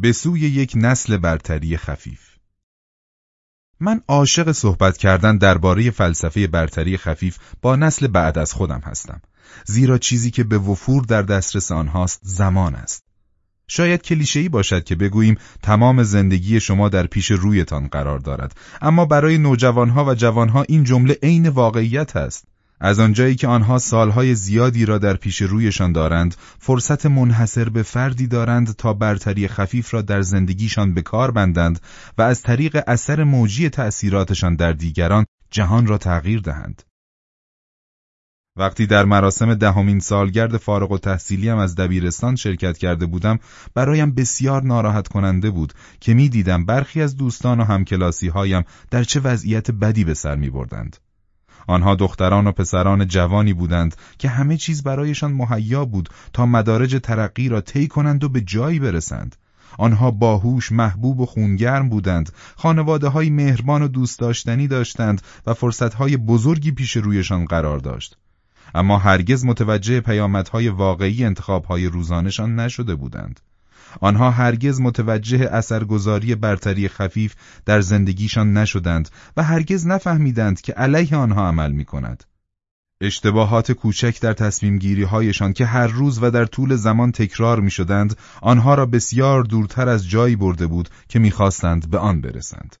به سوی یک نسل برتری خفیف. من عاشق صحبت کردن درباره فلسفه برتری خفیف با نسل بعد از خودم هستم زیرا چیزی که به وفور در دسترس آنهاست زمان است. شاید کلیشه‌ای باشد که بگوییم تمام زندگی شما در پیش رویتان قرار دارد اما برای نوجوانها و جوانها این جمله عین واقعیت است. از آنجایی که آنها سالهای زیادی را در پیش رویشان دارند، فرصت منحصر به فردی دارند تا برتری خفیف را در زندگیشان به کار بندند و از طریق اثر موجی تأثیراتشان در دیگران جهان را تغییر دهند. وقتی در مراسم دهمین سالگرد فارغ و تحصیلیم از دبیرستان شرکت کرده بودم برایم بسیار ناراحت کننده بود که می دیدم برخی از دوستان و همکلاسی هایم در چه وضعیت بدی به سر می بردند. آنها دختران و پسران جوانی بودند که همه چیز برایشان مهیا بود تا مدارج ترقی را طی کنند و به جایی برسند. آنها باهوش، محبوب و خونگرم بودند، خانواده های مهربان و دوست داشتنی داشتند و فرصت های بزرگی پیش رویشان قرار داشت. اما هرگز متوجه پیامدهای واقعی انتخابهای روزانشان نشده بودند. آنها هرگز متوجه اثرگذاری برتری خفیف در زندگیشان نشدند و هرگز نفهمیدند که علیه آنها عمل می کند. اشتباهات کوچک در تصمیم گیری هایشان که هر روز و در طول زمان تکرار می شدند، آنها را بسیار دورتر از جایی برده بود که می‌خواستند به آن برسند.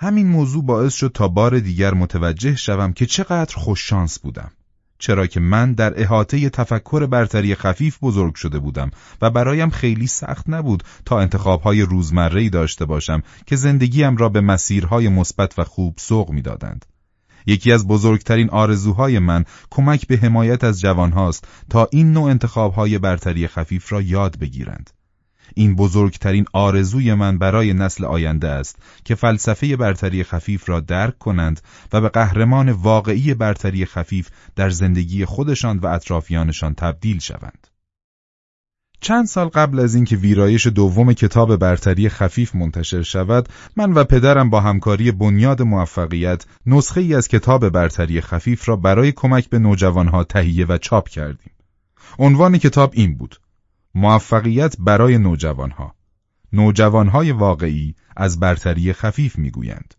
همین موضوع باعث شد تا بار دیگر متوجه شوم که چقدر خوششانس بودم. چرا که من در احاطه تفکر برتری خفیف بزرگ شده بودم و برایم خیلی سخت نبود تا انتخابهای روزمره‌ای داشته باشم که زندگیم را به مسیرهای مثبت و خوب سوق می‌دادند. یکی از بزرگترین آرزوهای من کمک به حمایت از جوانهاست تا این نوع انتخابهای برتری خفیف را یاد بگیرند. این بزرگترین آرزوی من برای نسل آینده است که فلسفه برتری خفیف را درک کنند و به قهرمان واقعی برتری خفیف در زندگی خودشان و اطرافیانشان تبدیل شوند. چند سال قبل از اینکه ویرایش دوم کتاب برتری خفیف منتشر شود، من و پدرم با همکاری بنیاد موفقیت نسخه ای از کتاب برتری خفیف را برای کمک به نوجوانها تهیه و چاپ کردیم. عنوان کتاب این بود: موفقیت برای نوجوانها نوجوانهای واقعی از برتری خفیف می‌گویند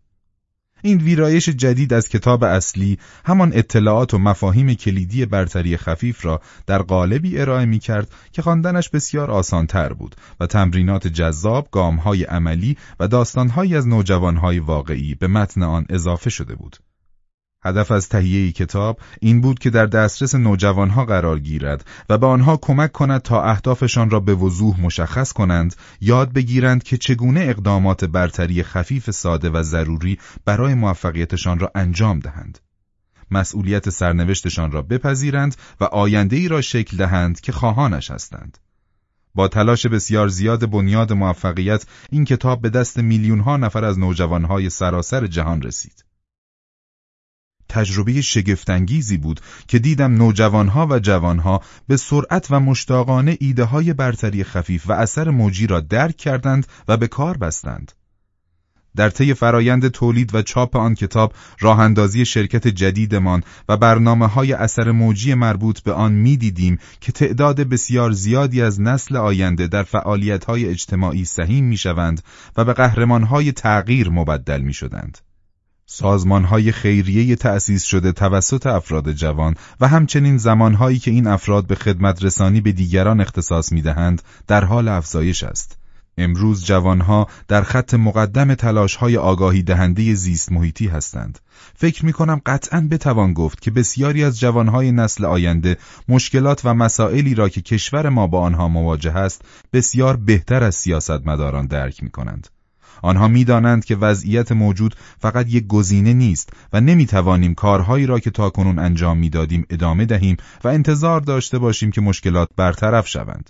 این ویرایش جدید از کتاب اصلی همان اطلاعات و مفاهیم کلیدی برتری خفیف را در قالبی ارائه می کرد که خواندنش بسیار آسانتر بود و تمرینات جذاب، گامهای عملی و داستانهایی از نوجوانهای واقعی به متن آن اضافه شده بود. هدف از تهیه کتاب این بود که در دسترس نوجوانها قرار گیرد و به آنها کمک کند تا اهدافشان را به وضوح مشخص کنند، یاد بگیرند که چگونه اقدامات برتری خفیف ساده و ضروری برای موفقیتشان را انجام دهند. مسئولیت سرنوشتشان را بپذیرند و آینده ای را شکل دهند که خواهانش هستند. با تلاش بسیار زیاد بنیاد موفقیت این کتاب به دست میلیون ها نفر از نوجوانهای سراسر جهان رسید. تجربه شگفتانگیزی بود که دیدم نوجوانها و جوانها به سرعت و مشتاقانه ایده های برتری خفیف و اثر موجی را درک کردند و به کار بستند. در طی فرایند تولید و چاپ آن کتاب راه اندازی شرکت جدیدمان و برنامه های اثر موجی مربوط به آن می‌دیدیم که تعداد بسیار زیادی از نسل آینده در فعالیت های اجتماعی سهیم می شوند و به قهرمان های تغییر مبدل می شدند. سازمانهای خیریه تأسیس شده توسط افراد جوان و همچنین زمانهایی که این افراد به خدمت رسانی به دیگران اختصاص می‌دهند در حال افزایش است. امروز جوانها در خط مقدم تلاشهای آگاهی دهنده زیست محیطی هستند. فکر می کنم قطعا بتوان گفت که بسیاری از جوانهای نسل آینده مشکلات و مسائلی را که کشور ما با آنها مواجه است بسیار بهتر از سیاستمداران درک می کنند. آنها می‌دانند که وضعیت موجود فقط یک گزینه نیست و نمی‌توانیم کارهایی را که تاکنون انجام می‌دادیم ادامه دهیم و انتظار داشته باشیم که مشکلات برطرف شوند.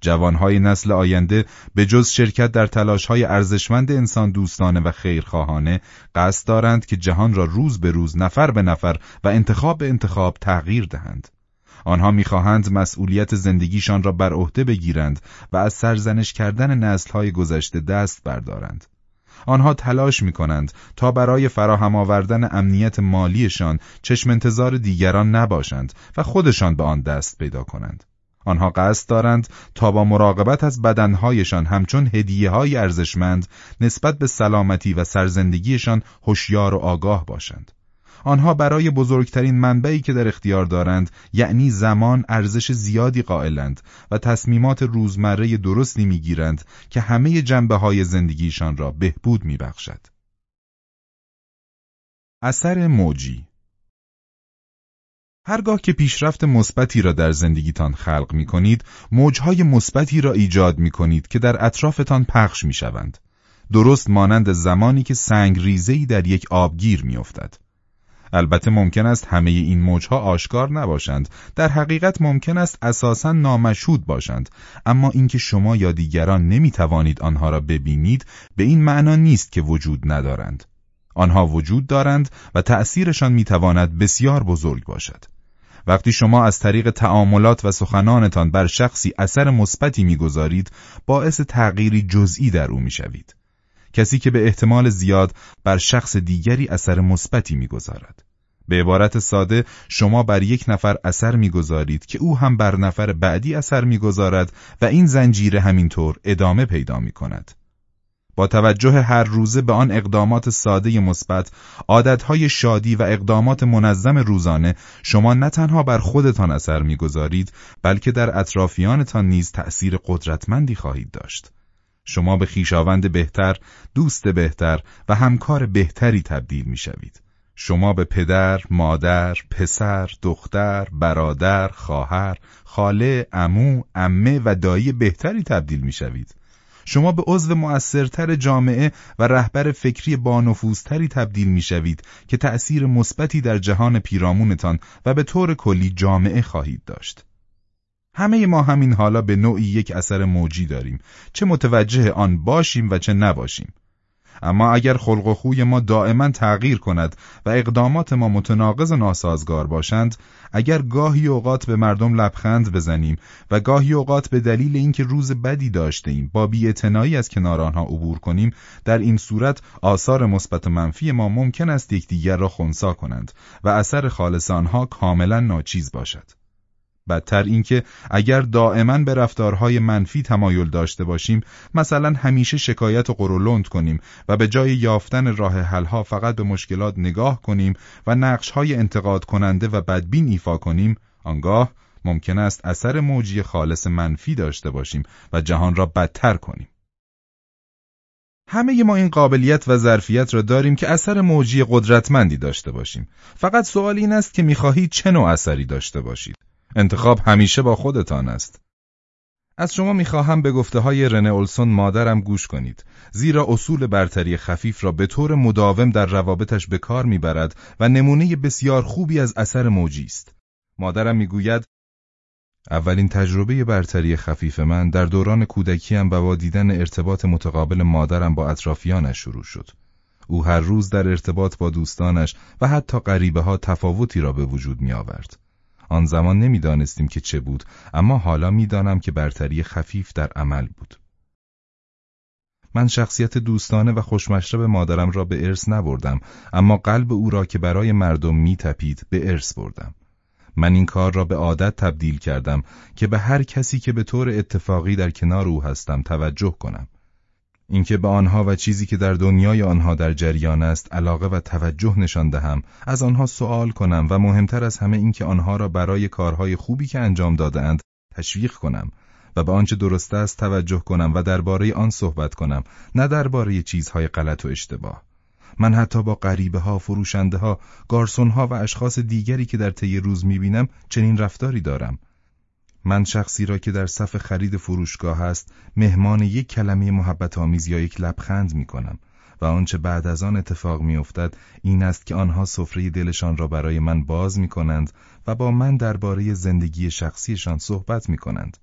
جوانهای نسل آینده به جز شرکت در تلاشهای ارزشمند انسان دوستانه و خیرخواهانه قصد دارند که جهان را روز به روز نفر به نفر و انتخاب به انتخاب تغییر دهند. آنها می‌خواهند مسئولیت زندگیشان را بر عهده بگیرند و از سرزنش کردن نسلهای گذشته دست بردارند. آنها تلاش می کنند تا برای فراهم آوردن امنیت مالیشان چشم انتظار دیگران نباشند و خودشان به آن دست پیدا کنند. آنها قصد دارند تا با مراقبت از بدنهایشان همچون هدیه های ارزشمند نسبت به سلامتی و سرزندگیشان هوشیار و آگاه باشند. آنها برای بزرگترین منبعی که در اختیار دارند یعنی زمان ارزش زیادی قائلند و تصمیمات روزمره درستی می‌گیرند که همه جنبه های زندگیشان را بهبود میبخشد. اثر موجی هرگاه که پیشرفت مثبتی را در زندگیتان خلق می کنید، موجهای مثبتی را ایجاد می کنید که در اطرافتان پخش می شوند. درست مانند زمانی که سنگ ریزهی در یک آبگیر می افتد. البته ممکن است همه این موجها آشکار نباشند. در حقیقت ممکن است اساسا نامشهود باشند. اما اینکه شما یا دیگران نمی توانید آنها را ببینید به این معنا نیست که وجود ندارند. آنها وجود دارند و تأثیرشان می تواند بسیار بزرگ باشد. وقتی شما از طریق تعاملات و سخنانتان بر شخصی اثر مثبتی می‌گذارید باعث تغییری جزئی در او می‌شوید. کسی که به احتمال زیاد بر شخص دیگری اثر مثبتی می‌گذارد به عبارت ساده شما بر یک نفر اثر می‌گذارید که او هم بر نفر بعدی اثر می‌گذارد و این زنجیره همینطور ادامه پیدا می کند. با توجه هر روزه به آن اقدامات ساده مثبت، عادتهای شادی و اقدامات منظم روزانه شما نه تنها بر خودتان اثر می‌گذارید بلکه در اطرافیانتان نیز تأثیر قدرتمندی خواهید داشت. شما به خیشاوند بهتر، دوست بهتر و همکار بهتری تبدیل می‌شوید. شما به پدر، مادر، پسر، دختر، برادر، خواهر، خاله، امو، امه و دایی بهتری تبدیل می‌شوید. شما به عضو مؤثرتر جامعه و رهبر فکری بانفوذتری تبدیل می‌شوید که تأثیر مثبتی در جهان پیرامونتان و به طور کلی جامعه خواهید داشت. همه ما همین حالا به نوعی یک اثر موجی داریم. چه متوجه آن باشیم و چه نباشیم. اما اگر خلق و خوی ما دائما تغییر کند و اقدامات ما متناقض و ناسازگار باشند اگر گاهی اوقات به مردم لبخند بزنیم و گاهی اوقات به دلیل اینکه روز بدی داشته ایم با بی‌اعتنایی از کنار آنها عبور کنیم در این صورت آثار مثبت و منفی ما ممکن است یکدیگر را خونسا کنند و اثر خالص آنها کاملا ناچیز باشد. بدتر اینکه اگر دائما به رفتارهای منفی تمایل داشته باشیم مثلا همیشه شکایت و قرولند کنیم و به جای یافتن راه حلها فقط به مشکلات نگاه کنیم و نقشهای انتقاد کننده و بدبین ایفا کنیم آنگاه ممکن است اثر موجی خالص منفی داشته باشیم و جهان را بدتر کنیم. همه ما این قابلیت و ظرفیت را داریم که اثر موجی قدرتمندی داشته باشیم. فقط سوال این است که می‌خواهید چه نوع اثری داشته باشید؟ انتخاب همیشه با خودتان است. از شما می‌خواهم به گفته های رنه اولسون مادرم گوش کنید زیرا اصول برتری خفیف را به طور مداوم در روابطش به کار می‌برد و نمونه بسیار خوبی از اثر موجی است. مادرم می‌گوید اولین تجربه برتری خفیف من در دوران کودکیم و با دیدن ارتباط متقابل مادرم با اطرافیانش شروع شد. او هر روز در ارتباط با دوستانش و حتی غریبه ها تفاوتی را به وجود می آورد. آن زمان نمی‌دانستیم که چه بود اما حالا می‌دانم که برتری خفیف در عمل بود. من شخصیت دوستانه و خوشمشرب مادرم را به ارث نبردم اما قلب او را که برای مردم میتپید به ارث بردم. من این کار را به عادت تبدیل کردم که به هر کسی که به طور اتفاقی در کنار او هستم توجه کنم. اینکه به آنها و چیزی که در دنیای آنها در جریان است علاقه و توجه نشان دهم از آنها سوال کنم و مهمتر از همه اینکه آنها را برای کارهای خوبی که انجام دادهاند تشویق کنم و به آنچه درست است توجه کنم و درباره آن صحبت کنم نه درباره چیزهای غلط و اشتباه. من حتی با غریبه ها، فروشنده ها، گارسون ها و اشخاص دیگری که در طی روز می‌بینم چنین رفتاری دارم. من شخصی را که در صف خرید فروشگاه است مهمان یک کلمه محبت آمیز یا یک لبخند می کنم و آنچه بعد از آن اتفاق می افتد این است که آنها سفره دلشان را برای من باز می کنند و با من درباره زندگی شخصیشان صحبت می کنند.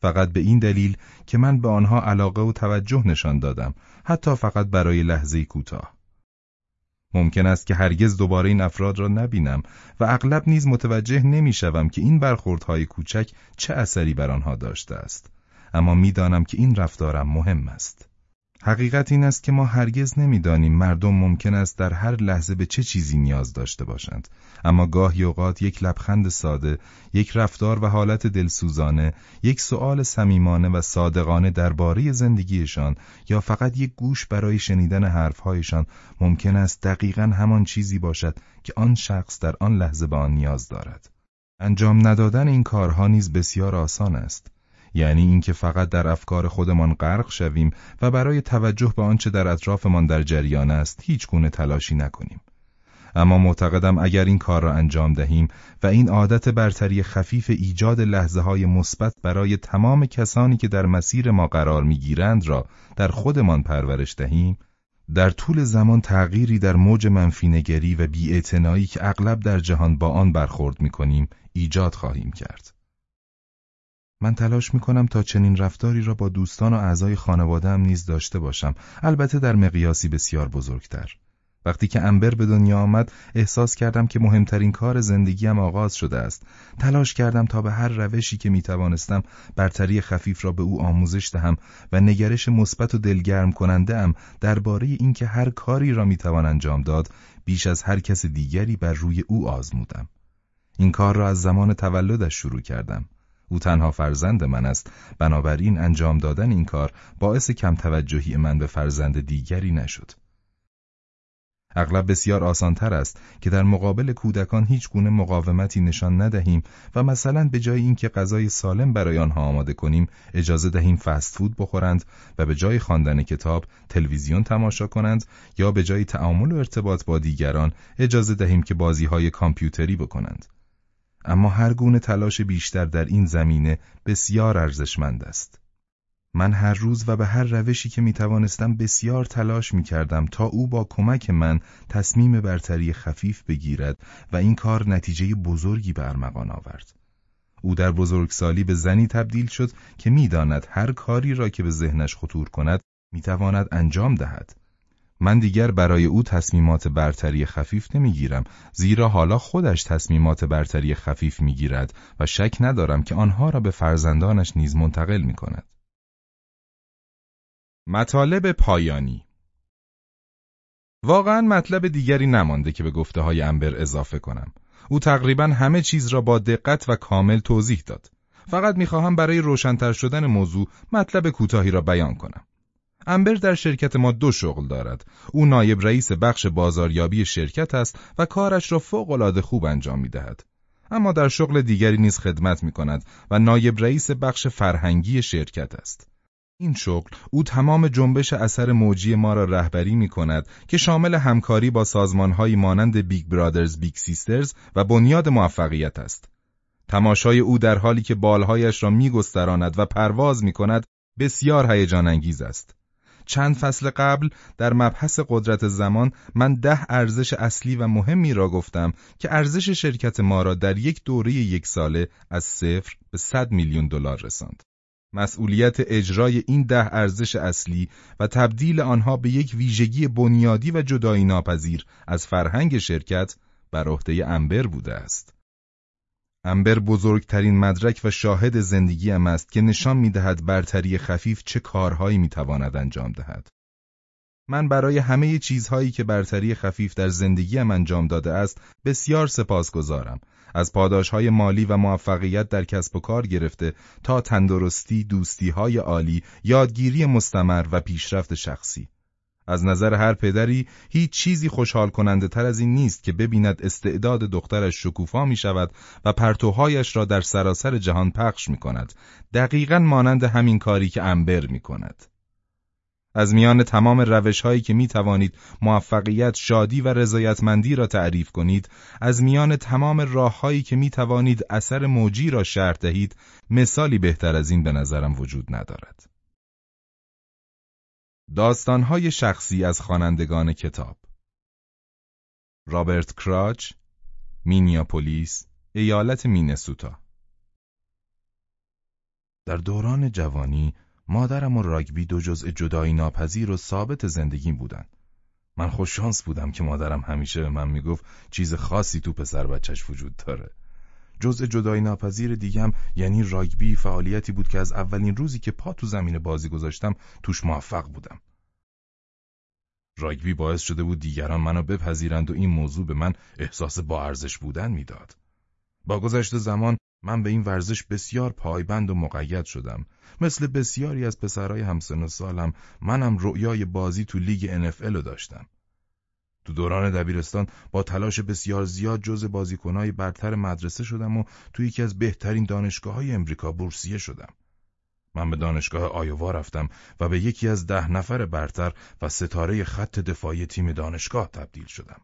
فقط به این دلیل که من به آنها علاقه و توجه نشان دادم حتی فقط برای لحظه کوتاه. ممکن است که هرگز دوباره این افراد را نبینم و اغلب نیز متوجه نمی‌شوم که این برخوردهای کوچک چه اثری بر آنها داشته است. اما می‌دانم که این رفتارم مهم است. حقیقت این است که ما هرگز نمی‌دانیم مردم ممکن است در هر لحظه به چه چیزی نیاز داشته باشند. اما گاهی اوقات یک لبخند ساده یک رفتار و حالت دلسوزانه یک سؤال صمیمانه و صادقانه درباره زندگیشان یا فقط یک گوش برای شنیدن حرفهایشان ممکن است دقیقا همان چیزی باشد که آن شخص در آن لحظه به آن نیاز دارد. انجام ندادن این کارها نیز بسیار آسان است. یعنی اینکه فقط در افکار خودمان غرق شویم و برای توجه به آنچه در اطرافمان در جریان است هیچ گونه تلاشی نکنیم اما معتقدم اگر این کار را انجام دهیم و این عادت برتری خفیف ایجاد لحظه های مثبت برای تمام کسانی که در مسیر ما قرار می‌گیرند را در خودمان پرورش دهیم در طول زمان تغییری در موج منفینگری و بیاعتنایی که اغلب در جهان با آن برخورد می‌کنیم ایجاد خواهیم کرد. من تلاش می کنم تا چنین رفتاری را با دوستان و اعضای خانواده‌ام نیز داشته باشم. البته در مقیاسی بسیار بزرگتر. وقتی که امبر به دنیا آمد احساس کردم که مهمترین کار زندگیم آغاز شده است. تلاش کردم تا به هر روشی که می توانستم برتری خفیف را به او آموزش دهم و نگرش مثبت و دلگرم کننده ام درباره اینکه هر کاری را می توان انجام داد بیش از هر کس دیگری بر روی او آزمودم. این کار را از زمان تولدش شروع کردم. او تنها فرزند من است. بنابراین انجام دادن این کار باعث کم توجهی من به فرزند دیگری نشد. اغلب بسیار آسانتر است که در مقابل کودکان هیچ گونه مقاومتی نشان ندهیم و مثلا به جای اینکه غذای سالم برای آنها آماده کنیم اجازه دهیم فست فود بخورند و به جای خواندن کتاب تلویزیون تماشا کنند یا به جای تعامل و ارتباط با دیگران اجازه دهیم که بازی های کامپیوتری بکنند. اما هر گونه تلاش بیشتر در این زمینه بسیار ارزشمند است. من هر روز و به هر روشی که می توانستم بسیار تلاش می کردم تا او با کمک من تصمیم برتری خفیف بگیرد و این کار نتیجه بزرگی به ارمغان آورد. او در بزرگسالی به زنی تبدیل شد که می‌داند هر کاری را که به ذهنش خطور کند می‌تواند انجام دهد. من دیگر برای او تصمیمات برتری خفیف نمی‌گیرم زیرا حالا خودش تصمیمات برتری خفیف می‌گیرد و شک ندارم که آنها را به فرزندانش نیز منتقل می کند. مطالب پایانی واقعا مطلب دیگری نمانده که به گفته های امبر اضافه کنم. او تقریبا همه چیز را با دقت و کامل توضیح داد. فقط می‌خواهم برای روشنتر شدن موضوع مطلب کوتاهی را بیان کنم. امبر در شرکت ما دو شغل دارد. او نایب رئیس بخش بازاریابی شرکت است و کارش را فوق‌العاده خوب انجام می دهد. اما در شغل دیگری نیز خدمت می کند و نایب رئیس بخش فرهنگی شرکت است. این شغل او تمام جنبش اثر موجی ما را رهبری می کند که شامل همکاری با سازمانهایی مانند بیگ برادرز بیگ سیسترز و بنیاد موفقیت است. تماشای او در حالی که بالهایش را میگستراند و پرواز می کند بسیار هیجان انگیز است. چند فصل قبل در مبحث قدرت زمان من ده ارزش اصلی و مهمی را گفتم که ارزش شرکت ما را در یک دوره یک ساله از صفر به صد میلیون دلار رساند. مسئولیت اجرای این ده ارزش اصلی و تبدیل آنها به یک ویژگی بنیادی و جدایی ناپذیر از فرهنگ شرکت بر عهده امبر بوده است. امبر بزرگترین مدرک و شاهد زندگیم است که نشان می‌دهد برتری خفیف چه کارهایی می‌تواند انجام دهد. من برای همه چیزهایی که برتری خفیف در زندگیم انجام داده است بسیار سپاسگزارم. از پاداشهای مالی و موفقیت در کسب و کار گرفته تا تندرستی، دوستیهای عالی، یادگیری مستمر و پیشرفت شخصی. از نظر هر پدری هیچ چیزی خوشحال کننده تر از این نیست که ببیند استعداد دخترش شکوفا می شود و پرتوهایش را در سراسر جهان پخش می کند. دقیقا مانند همین کاری که امبر می کند. از میان تمام روش هایی که می توانید موفقیت، شادی و رضایتمندی را تعریف کنید، از میان تمام راه هایی که می توانید اثر موجی را شرح دهید، مثالی بهتر از این به نظرم وجود ندارد. داستانهای شخصی از خوانندگان کتاب. رابرت کراچ مینیاپولیس ایالت مینسوتا. در دوران جوانی مادرم و راگبی دو جزء جدایی ناپذیر و ثابت زندگیم بودن من خوششانس بودم که مادرم همیشه به من می‌گفت چیز خاصی تو پسر بچش وجود داره. جزء جدایی ناپذیر دیگم یعنی راگبی فعالیتی بود که از اولین روزی که پا تو زمین بازی گذاشتم توش موفق بودم. راگبی باعث شده بود دیگران منو بپذیرند و این موضوع به من احساس با ارزش بودن می‌داد. با گذشت زمان من به این ورزش بسیار پایبند و مقید شدم. مثل بسیاری از پسرای همسن و سالم منم رؤیای بازی تو لیگ NFL رو داشتم. تو دوران دبیرستان با تلاش بسیار زیاد جز بازیکنهای برتر مدرسه شدم و تو یکی از بهترین دانشگاه های امریکا بورسیه شدم. من به دانشگاه آیووا رفتم و به یکی از ده نفر برتر و ستاره خط دفاعی تیم دانشگاه تبدیل شدم.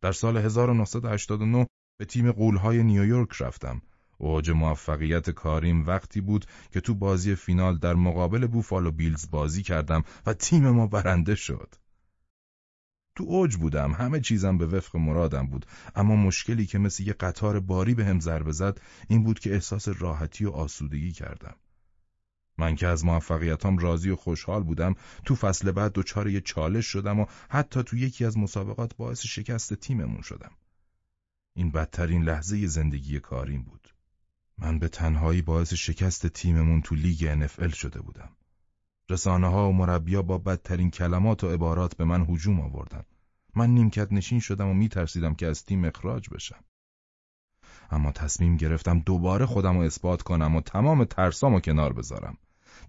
در سال 1989 به تیم قولهای نیویورک رفتم. اوج موفقیت کاریم وقتی بود که تو بازی فینال در مقابل بوفالو بیلز بازی کردم و تیم ما برنده شد. تو اوج بودم همه چیزم به وفق مرادم بود. اما مشکلی که مثل یه قطار باری به هم ضربه زد این بود که احساس راحتی و آسودگی کردم. من که از موفقیتام راضی و خوشحال بودم تو فصل بعد دچار یه چالش شدم و حتی تو یکی از مسابقات باعث شکست تیممون شدم. این بدترین لحظه زندگی کاریم بود. من به تنهایی باعث شکست تیممون تو لیگ NFL شده بودم. رسانه ها و مربیا با بدترین کلمات و عبارات به من هجوم آوردن. من نیمکت نشین شدم و میترسیدم که از تیم اخراج بشم. اما تصمیم گرفتم دوباره خودم رو اثبات کنم و تمام ترسام کنار بذارم.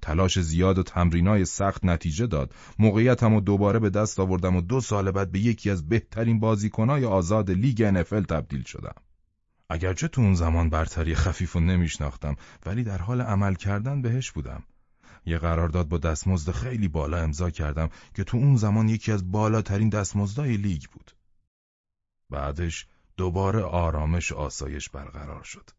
تلاش زیاد و تمرینای سخت نتیجه داد. موقعیتم و دوباره به دست آوردم و دو سال بعد به یکی از بهترین بازیکنای آزاد لیگ NFL تبدیل شدم. اگرچه تو اون زمان برتری خفیف و نمیشناختم ولی در حال عمل کردن بهش بودم. یه قرارداد با دستمزد خیلی بالا امضا کردم که تو اون زمان یکی از بالاترین دستمزدهای لیگ بود. بعدش دوباره آرامش آسایش برقرار شد.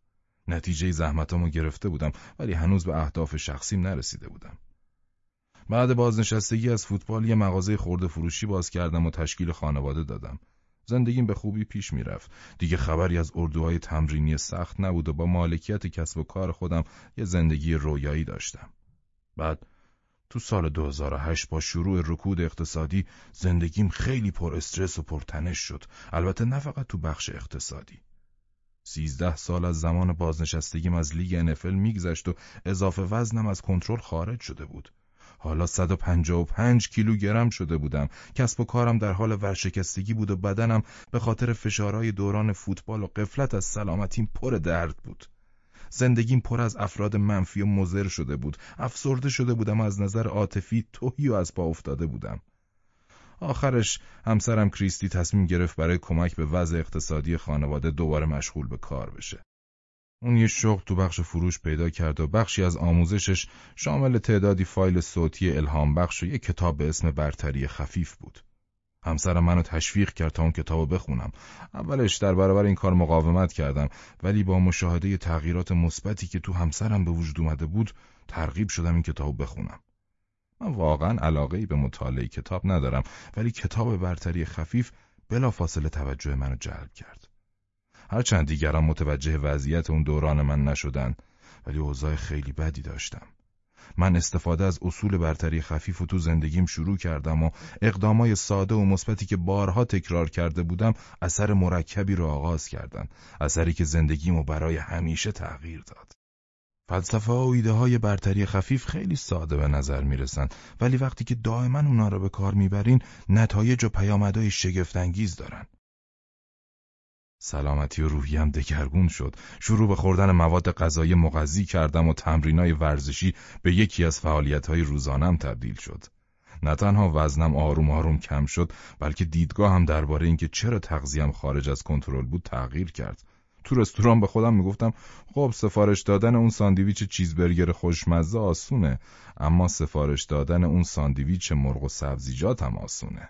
نتیجه زحمتامو گرفته بودم ولی هنوز به اهداف شخصیم نرسیده بودم. بعد بازنشستگی از فوتبال یه مغازه خورده فروشی باز کردم و تشکیل خانواده دادم. زندگیم به خوبی پیش می‌رفت. دیگه خبری از اردوهای تمرینی سخت نبود و با مالکیت کسب و کار خودم یه زندگی رویایی داشتم. بعد تو سال 2008 با شروع رکود اقتصادی زندگیم خیلی پر استرس و پر تنش شد. البته نه فقط تو بخش اقتصادی. سیزده سال از زمان بازنشستگیم از لیگ انفل میگذشت و اضافه وزنم از کنترل خارج شده بود. حالا 155 کیلوگرم شده بودم. کسب و کارم در حال ورشکستگی بود و بدنم به خاطر فشارهای دوران فوتبال و قفلت از سلامتیم پر درد بود. زندگیم پر از افراد منفی و مزر شده بود. افسرده شده بودم و از نظر عاطفی توهی و از پا افتاده بودم. آخرش همسرم کریستی تصمیم گرفت برای کمک به وضع اقتصادی خانواده دوباره مشغول به کار بشه. اون یه شغل تو بخش فروش پیدا کرد و بخشی از آموزشش شامل تعدادی فایل صوتی الهام بخش و یه کتاب به اسم برتری خفیف بود. همسرم منو تشویق کرد تا اون کتابو بخونم. اولش در برابر این کار مقاومت کردم ولی با مشاهده تغییرات مثبتی که تو همسرم به وجود اومده بود ترغیب شدم این کتابو بخونم. من واقعا علاقه ای به مطالعه کتاب ندارم ولی کتاب برتری خفیف بلافاصله توجه منو جلب کرد. هرچند دیگران متوجه وضعیت اون دوران من نشدن ولی اوضاع خیلی بدی داشتم. من استفاده از اصول برتری خفیف و تو زندگیم شروع کردم و اقدامای ساده و مثبتی که بارها تکرار کرده بودم اثر مرکبی رو آغاز کردن. اثری که زندگیمو برای همیشه تغییر داد. فلسفه و ایده های برتری خفیف خیلی ساده به نظر می‌رسن. ولی وقتی که دائما اونا رو به کار می‌برین نتایج و پیامدهای شگفتانگیز دارن. سلامتی و روحیم دگرگون شد. شروع به خوردن مواد غذایی مغذی کردم و تمرینای ورزشی به یکی از فعالیتهای روزانم تبدیل شد. نه تنها وزنم آروم آروم کم شد بلکه دیدگاه هم درباره اینکه چرا تغذیم خارج از کنترل بود تغییر کرد. تو رستوران به خودم می‌گفتم خب سفارش دادن اون ساندویچ چیزبرگر خوشمزه آسونه اما سفارش دادن اون ساندویچ مرغ و سبزیجات هم آسونه.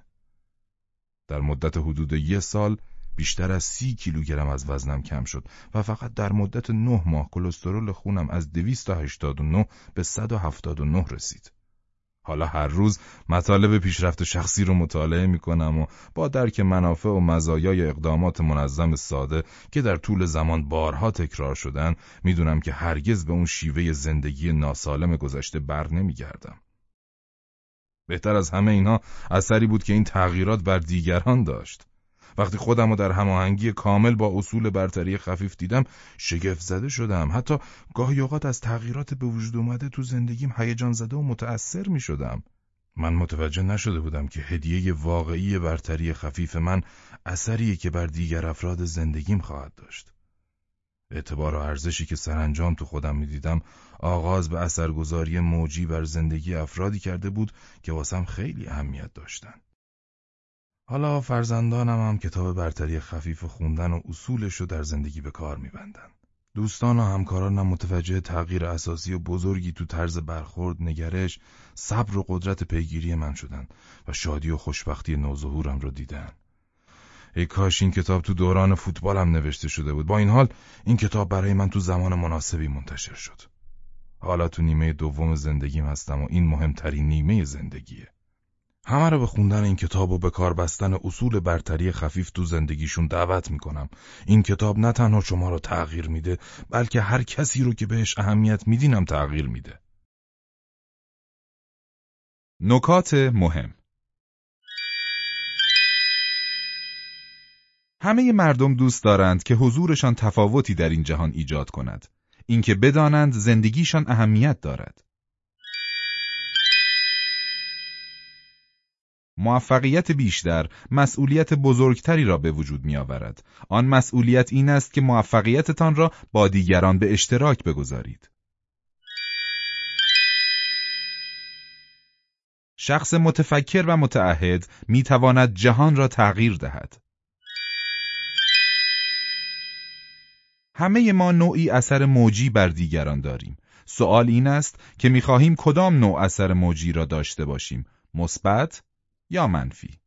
در مدت حدود یه سال بیشتر از سی کیلوگرم از وزنم کم شد و فقط در مدت نه ماه کلسترول خونم از 289 به 179 رسید. حالا هر روز مطالب پیشرفت شخصی رو مطالعه می کنم و با درک منافع و مزایای اقدامات منظم ساده که در طول زمان بارها تکرار شدن می‌دونم که هرگز به اون شیوه زندگی ناسالم گذشته بر نمیگردم. بهتر از همه اینها اثری بود که این تغییرات بر دیگران داشت. وقتی خودم رو در هماهنگی کامل با اصول برتری خفیف دیدم شگفت زده شدم حتی گاهی اوقات از تغییرات به وجود اومده تو زندگیم هیجان زده و متأثر می شدم من متوجه نشده بودم که هدیه واقعی برتری خفیف من اثری که بر دیگر افراد زندگیم خواهد داشت. اعتبار و ارزشی که سرانجام تو خودم می‌دیدم آغاز به اثرگذاری موجی بر زندگی افرادی کرده بود که واسم خیلی اهمیت داشتن. حالا فرزندانم هم کتاب برتری خفیف خوندن و اصولش رو در زندگی به کار میبندن. دوستان و همکارانم متوجه تغییر اساسی و بزرگی تو طرز برخورد، نگرش، صبر و قدرت پیگیری من شدن و شادی و خوشبختی نوظهورم رو دیدن. ای کاش این کتاب تو دوران فوتبالم نوشته شده بود. با این حال این کتاب برای من تو زمان مناسبی منتشر شد. حالا تو نیمه دوم زندگیم هستم و این مهمترین نیمه زندگیه. همه رو به خوندن این کتاب و به کار بستن اصول برتری خفیف تو زندگیشون دعوت می‌کنم. این کتاب نه تنها شما رو تغییر میده بلکه هر کسی رو که بهش اهمیت میدینم تغییر میده. نکات مهم همه مردم دوست دارند که حضورشان تفاوتی در این جهان ایجاد کند. اینکه بدانند زندگیشان اهمیت دارد. موفقیت بیشتر مسئولیت بزرگتری را به وجود می آورد. آن مسئولیت این است که موفقیتتان را با دیگران به اشتراک بگذارید. شخص متفکر و متعهد می تواند جهان را تغییر دهد. همه ما نوعی اثر موجی بر دیگران داریم. سوال این است که خواهیم کدام نوع اثر موجی را داشته باشیم، مثبت یا منفی.